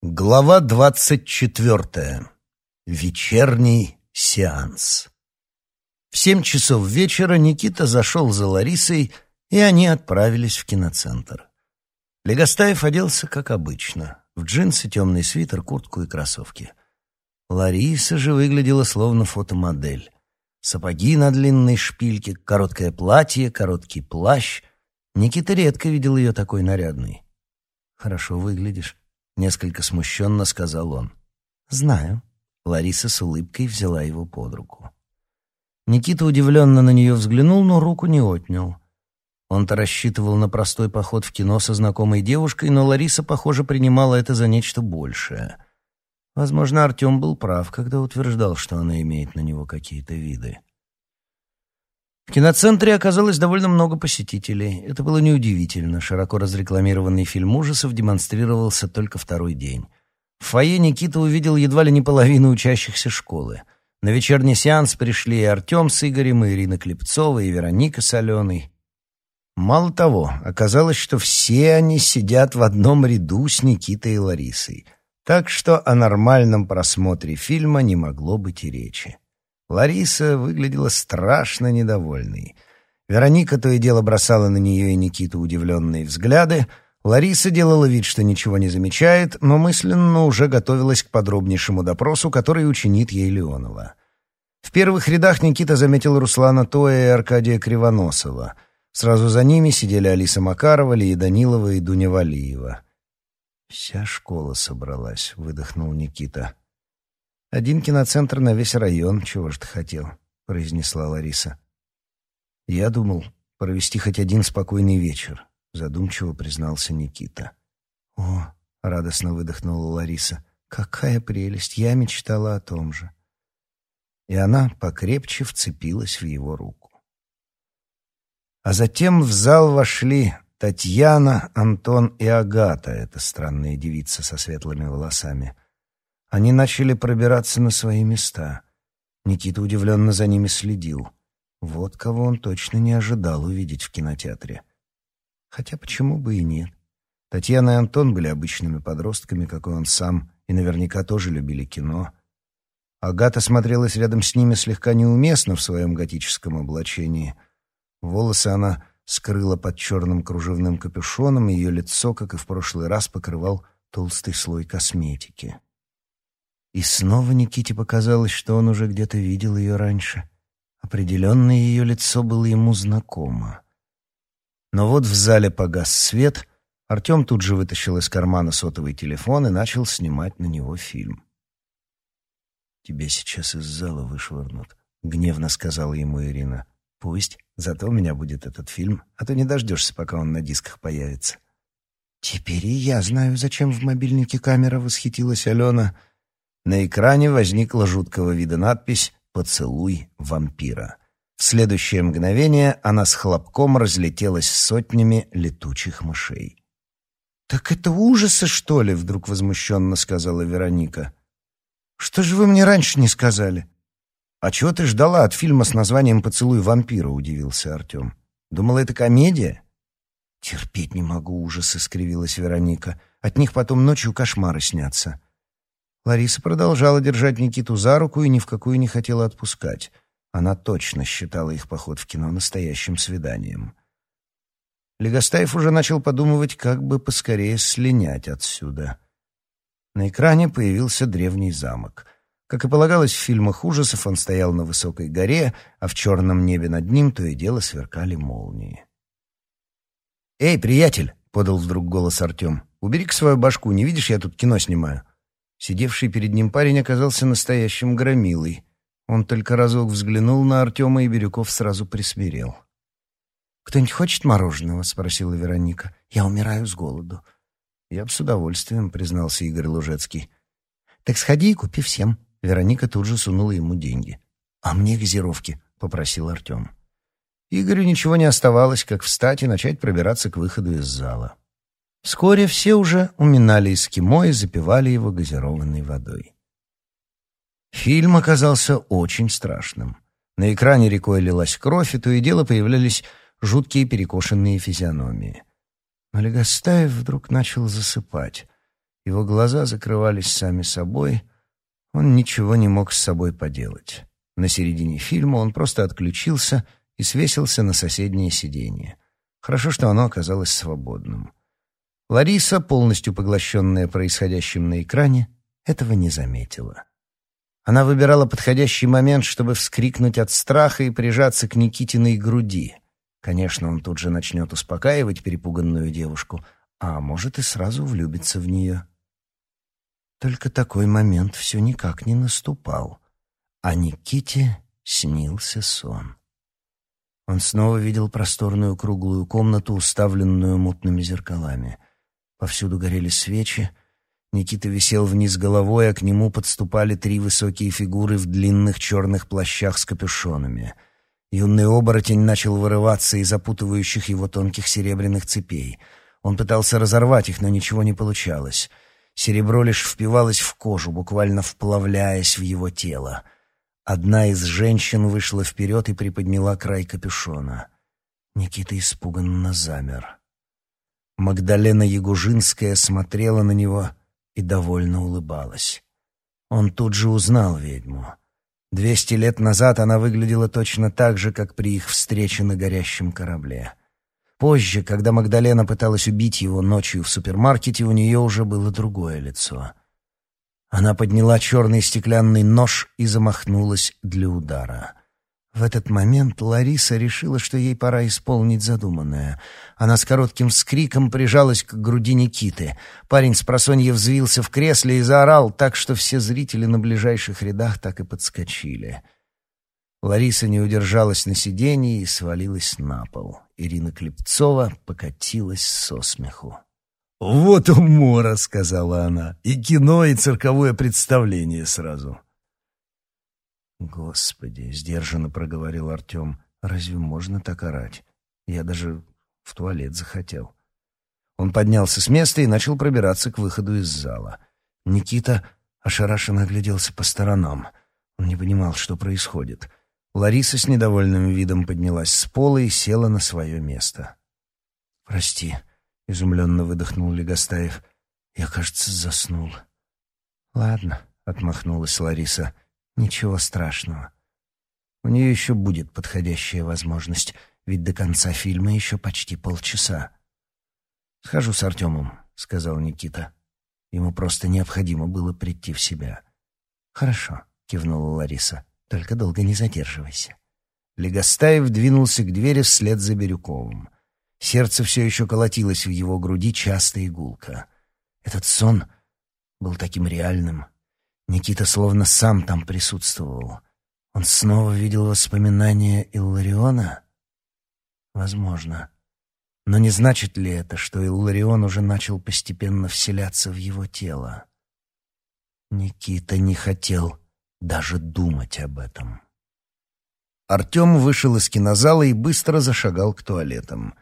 Глава двадцать четвертая. Вечерний сеанс. В семь часов вечера Никита зашел за Ларисой, и они отправились в киноцентр. Легостаев оделся, как обычно, в джинсы, темный свитер, куртку и кроссовки. Лариса же выглядела словно фотомодель. Сапоги на длинной шпильке, короткое платье, короткий плащ. Никита редко видел ее такой нарядной. «Хорошо выглядишь», Несколько смущенно сказал он. «Знаю». Лариса с улыбкой взяла его под руку. Никита удивленно на нее взглянул, но руку не отнял. Он-то рассчитывал на простой поход в кино со знакомой девушкой, но Лариса, похоже, принимала это за нечто большее. Возможно, Артем был прав, когда утверждал, что она имеет на него какие-то виды. В киноцентре оказалось довольно много посетителей. Это было неудивительно. Широко разрекламированный фильм ужасов демонстрировался только второй день. В фойе Никита увидел едва ли не половину учащихся школы. На вечерний сеанс пришли и Артем с Игорем, и Ирина Клепцова, и Вероника с Аленой. Мало того, оказалось, что все они сидят в одном ряду с Никитой и Ларисой. Так что о нормальном просмотре фильма не могло быть и речи. Лариса выглядела страшно недовольной. Вероника то и дело бросала на нее и Никиту удивленные взгляды. Лариса делала вид, что ничего не замечает, но мысленно уже готовилась к подробнейшему допросу, который учинит ей Леонова. В первых рядах Никита заметил Руслана Тоя и Аркадия Кривоносова. Сразу за ними сидели Алиса Макарова, Лия Данилова и Дуня Валиева. «Вся школа собралась», — выдохнул Никита. «Один киноцентр на весь район, чего ж ты хотел», — произнесла Лариса. «Я думал провести хоть один спокойный вечер», — задумчиво признался Никита. «О», — радостно выдохнула Лариса, — «какая прелесть! Я мечтала о том же». И она покрепче вцепилась в его руку. А затем в зал вошли Татьяна, Антон и Агата, эта странная девица со светлыми волосами — они начали пробираться на свои места. Никита удивленно за ними следил. Вот кого он точно не ожидал увидеть в кинотеатре. Хотя почему бы и нет? Татьяна и Антон были обычными подростками, как и он сам, и наверняка тоже любили кино. Агата смотрелась рядом с ними слегка неуместно в своем готическом облачении. Волосы она скрыла под черным кружевным капюшоном, и ее лицо, как и в прошлый раз, покрывал толстый слой косметики. И снова Никите показалось, что он уже где-то видел ее раньше. Определенно ее лицо было ему знакомо. Но вот в зале погас свет, Артем тут же вытащил из кармана сотовый телефон и начал снимать на него фильм. «Тебя сейчас из зала вышвырнут», — гневно сказала ему Ирина. «Пусть, зато у меня будет этот фильм, а то не дождешься, пока он на дисках появится». «Теперь и я знаю, зачем в мобильнике камера», — восхитилась Алена. На экране возникла жуткого вида надпись «Поцелуй вампира». В следующее мгновение она с хлопком разлетелась сотнями летучих мышей. «Так это ужасы, что ли?» — вдруг возмущенно сказала Вероника. «Что же вы мне раньше не сказали?» «А чего ты ждала от фильма с названием «Поцелуй вампира»?» — удивился Артем. «Думала, это комедия?» «Терпеть не могу ужасы», — скривилась Вероника. «От них потом ночью кошмары снятся». Лариса продолжала держать Никиту за руку и ни в какую не хотела отпускать. Она точно считала их поход в кино настоящим свиданием. Легостаев уже начал подумывать, как бы поскорее слинять отсюда. На экране появился древний замок. Как и полагалось в фильмах ужасов, он стоял на высокой горе, а в черном небе над ним то и дело сверкали молнии. «Эй, приятель!» — подал вдруг голос Артем. «Убери-ка свою башку, не видишь, я тут кино снимаю». Сидевший перед ним парень оказался настоящим громилой. Он только разок взглянул на Артема, и Бирюков сразу присмирел. «Кто-нибудь хочет мороженого?» — спросила Вероника. «Я умираю с голоду». «Я бы с удовольствием», — признался Игорь Лужецкий. «Так сходи и купи всем». Вероника тут же сунула ему деньги. «А мне газировки», — попросил Артем. Игорю ничего не оставалось, как встать и начать пробираться к выходу из зала. Вскоре все уже уминали эскимо и запивали его газированной водой. Фильм оказался очень страшным. На экране рекой лилась кровь, и то и дело появлялись жуткие перекошенные физиономии. Но Легостаев вдруг начал засыпать, Его глаза закрывались сами собой. Он ничего не мог с собой поделать. На середине фильма он просто отключился и свесился на соседнее сиденье. Хорошо, что оно оказалось свободным. Лариса, полностью поглощенная происходящим на экране, этого не заметила. Она выбирала подходящий момент, чтобы вскрикнуть от страха и прижаться к Никитиной груди. Конечно, он тут же начнет успокаивать перепуганную девушку, а может и сразу влюбиться в нее. Только такой момент все никак не наступал, а Никите снился сон. Он снова видел просторную круглую комнату, уставленную мутными зеркалами. Повсюду горели свечи, Никита висел вниз головой, а к нему подступали три высокие фигуры в длинных черных плащах с капюшонами. Юный оборотень начал вырываться из запутывающих его тонких серебряных цепей. Он пытался разорвать их, но ничего не получалось. Серебро лишь впивалось в кожу, буквально вплавляясь в его тело. Одна из женщин вышла вперед и приподняла край капюшона. Никита испуганно замер. Магдалена Ягужинская смотрела на него и довольно улыбалась. Он тут же узнал ведьму. Двести лет назад она выглядела точно так же, как при их встрече на горящем корабле. Позже, когда Магдалена пыталась убить его ночью в супермаркете, у нее уже было другое лицо. Она подняла черный стеклянный нож и замахнулась для удара. В этот момент Лариса решила, что ей пора исполнить задуманное. Она с коротким скриком прижалась к груди Никиты. Парень с просонья взвился в кресле и заорал так, что все зрители на ближайших рядах так и подскочили. Лариса не удержалась на сиденье и свалилась на пол. Ирина Клепцова покатилась со смеху. «Вот умора!» — сказала она. «И кино, и цирковое представление сразу». «Господи!» — сдержанно проговорил Артем. «Разве можно так орать? Я даже в туалет захотел». Он поднялся с места и начал пробираться к выходу из зала. Никита ошарашенно огляделся по сторонам. Он не понимал, что происходит. Лариса с недовольным видом поднялась с пола и села на свое место. «Прости», — изумленно выдохнул Легостаев. «Я, кажется, заснул». «Ладно», — отмахнулась Лариса, — Ничего страшного. У нее еще будет подходящая возможность, ведь до конца фильма еще почти полчаса. «Схожу с Артемом», — сказал Никита. Ему просто необходимо было прийти в себя. «Хорошо», — кивнула Лариса. «Только долго не задерживайся». Легостаев двинулся к двери вслед за Бирюковым. Сердце все еще колотилось в его груди часто и гулко. Этот сон был таким реальным, Никита словно сам там присутствовал. Он снова видел воспоминания Иллариона? Возможно. Но не значит ли это, что Илларион уже начал постепенно вселяться в его тело? Никита не хотел даже думать об этом. Артем вышел из кинозала и быстро зашагал к туалетам.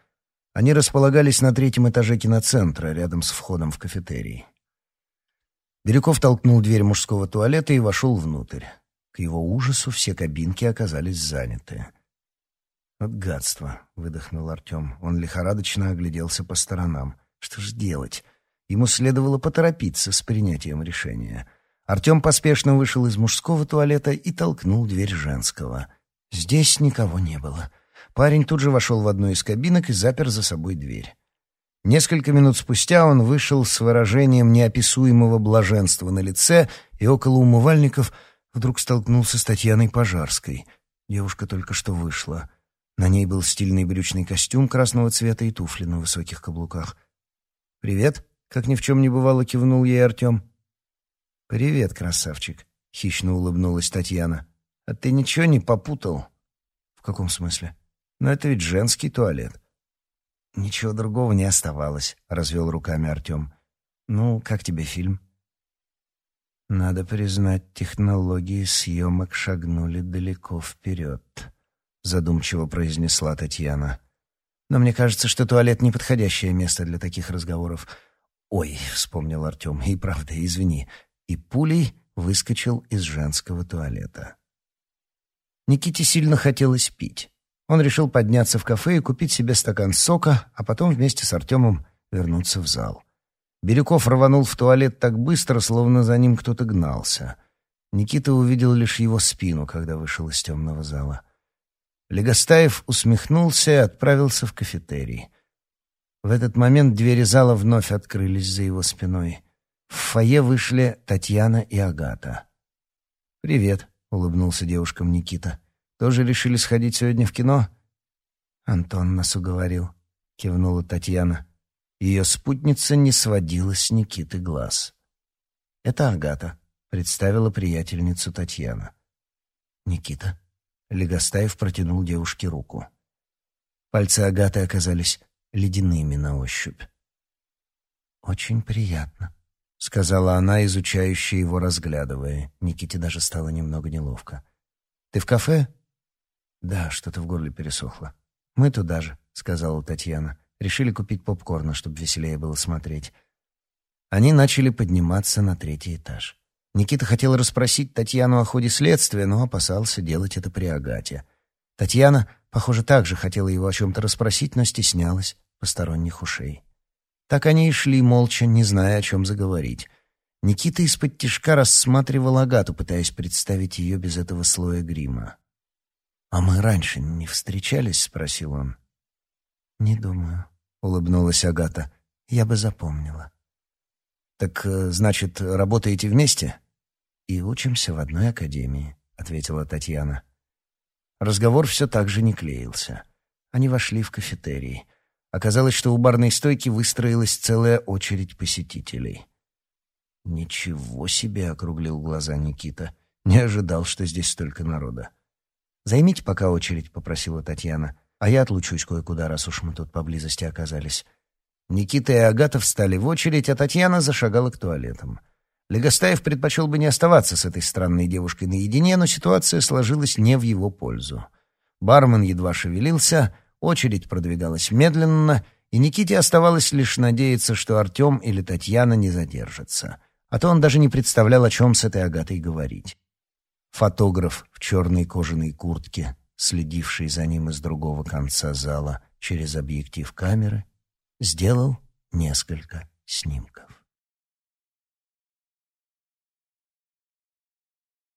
Они располагались на третьем этаже киноцентра, рядом с входом в кафетерий. Бирюков толкнул дверь мужского туалета и вошел внутрь. К его ужасу все кабинки оказались заняты. «Вот гадство!» — выдохнул Артем. Он лихорадочно огляделся по сторонам. «Что ж делать?» Ему следовало поторопиться с принятием решения. Артем поспешно вышел из мужского туалета и толкнул дверь женского. Здесь никого не было. Парень тут же вошел в одну из кабинок и запер за собой дверь. Несколько минут спустя он вышел с выражением неописуемого блаженства на лице и около умывальников вдруг столкнулся с Татьяной Пожарской. Девушка только что вышла. На ней был стильный брючный костюм красного цвета и туфли на высоких каблуках. «Привет», — как ни в чем не бывало, кивнул ей Артем. «Привет, красавчик», — хищно улыбнулась Татьяна. «А ты ничего не попутал?» «В каком смысле?» «Ну, это ведь женский туалет». «Ничего другого не оставалось», — развел руками Артем. «Ну, как тебе фильм?» «Надо признать, технологии съемок шагнули далеко вперед», — задумчиво произнесла Татьяна. «Но мне кажется, что туалет — неподходящее место для таких разговоров». «Ой», — вспомнил Артем, — «и правда, извини». И пулей выскочил из женского туалета. Никите сильно хотелось пить. Он решил подняться в кафе и купить себе стакан сока, а потом вместе с Артемом вернуться в зал. Бирюков рванул в туалет так быстро, словно за ним кто-то гнался. Никита увидел лишь его спину, когда вышел из темного зала. Легостаев усмехнулся и отправился в кафетерий. В этот момент двери зала вновь открылись за его спиной. В фойе вышли Татьяна и Агата. «Привет», — улыбнулся девушкам Никита. «Тоже решили сходить сегодня в кино?» «Антон нас уговорил», — кивнула Татьяна. Ее спутница не сводила с Никиты глаз. «Это Агата», — представила приятельницу Татьяна. «Никита». Легостаев протянул девушке руку. Пальцы Агаты оказались ледяными на ощупь. «Очень приятно», — сказала она, изучающая его, разглядывая. Никите даже стало немного неловко. «Ты в кафе?» «Да, что-то в горле пересохло». «Мы туда же», — сказала Татьяна. Решили купить попкорна, чтобы веселее было смотреть. Они начали подниматься на третий этаж. Никита хотел расспросить Татьяну о ходе следствия, но опасался делать это при Агате. Татьяна, похоже, также хотела его о чем-то расспросить, но стеснялась посторонних ушей. Так они и шли молча, не зная, о чем заговорить. Никита из-под тишка рассматривал Агату, пытаясь представить ее без этого слоя грима. «А мы раньше не встречались?» — спросил он. «Не думаю», — улыбнулась Агата. «Я бы запомнила». «Так, э, значит, работаете вместе?» «И учимся в одной академии», — ответила Татьяна. Разговор все так же не клеился. Они вошли в кафетерий. Оказалось, что у барной стойки выстроилась целая очередь посетителей. «Ничего себе!» — округлил глаза Никита. «Не ожидал, что здесь столько народа». «Займите пока очередь», — попросила Татьяна. «А я отлучусь кое-куда, раз уж мы тут поблизости оказались». Никита и Агата встали в очередь, а Татьяна зашагала к туалетам. Легостаев предпочел бы не оставаться с этой странной девушкой наедине, но ситуация сложилась не в его пользу. Бармен едва шевелился — Очередь продвигалась медленно, и Никите оставалось лишь надеяться, что Артем или Татьяна не задержатся. А то он даже не представлял, о чем с этой Агатой говорить. Фотограф в черной кожаной куртке, следивший за ним из другого конца зала через объектив камеры, сделал несколько снимков.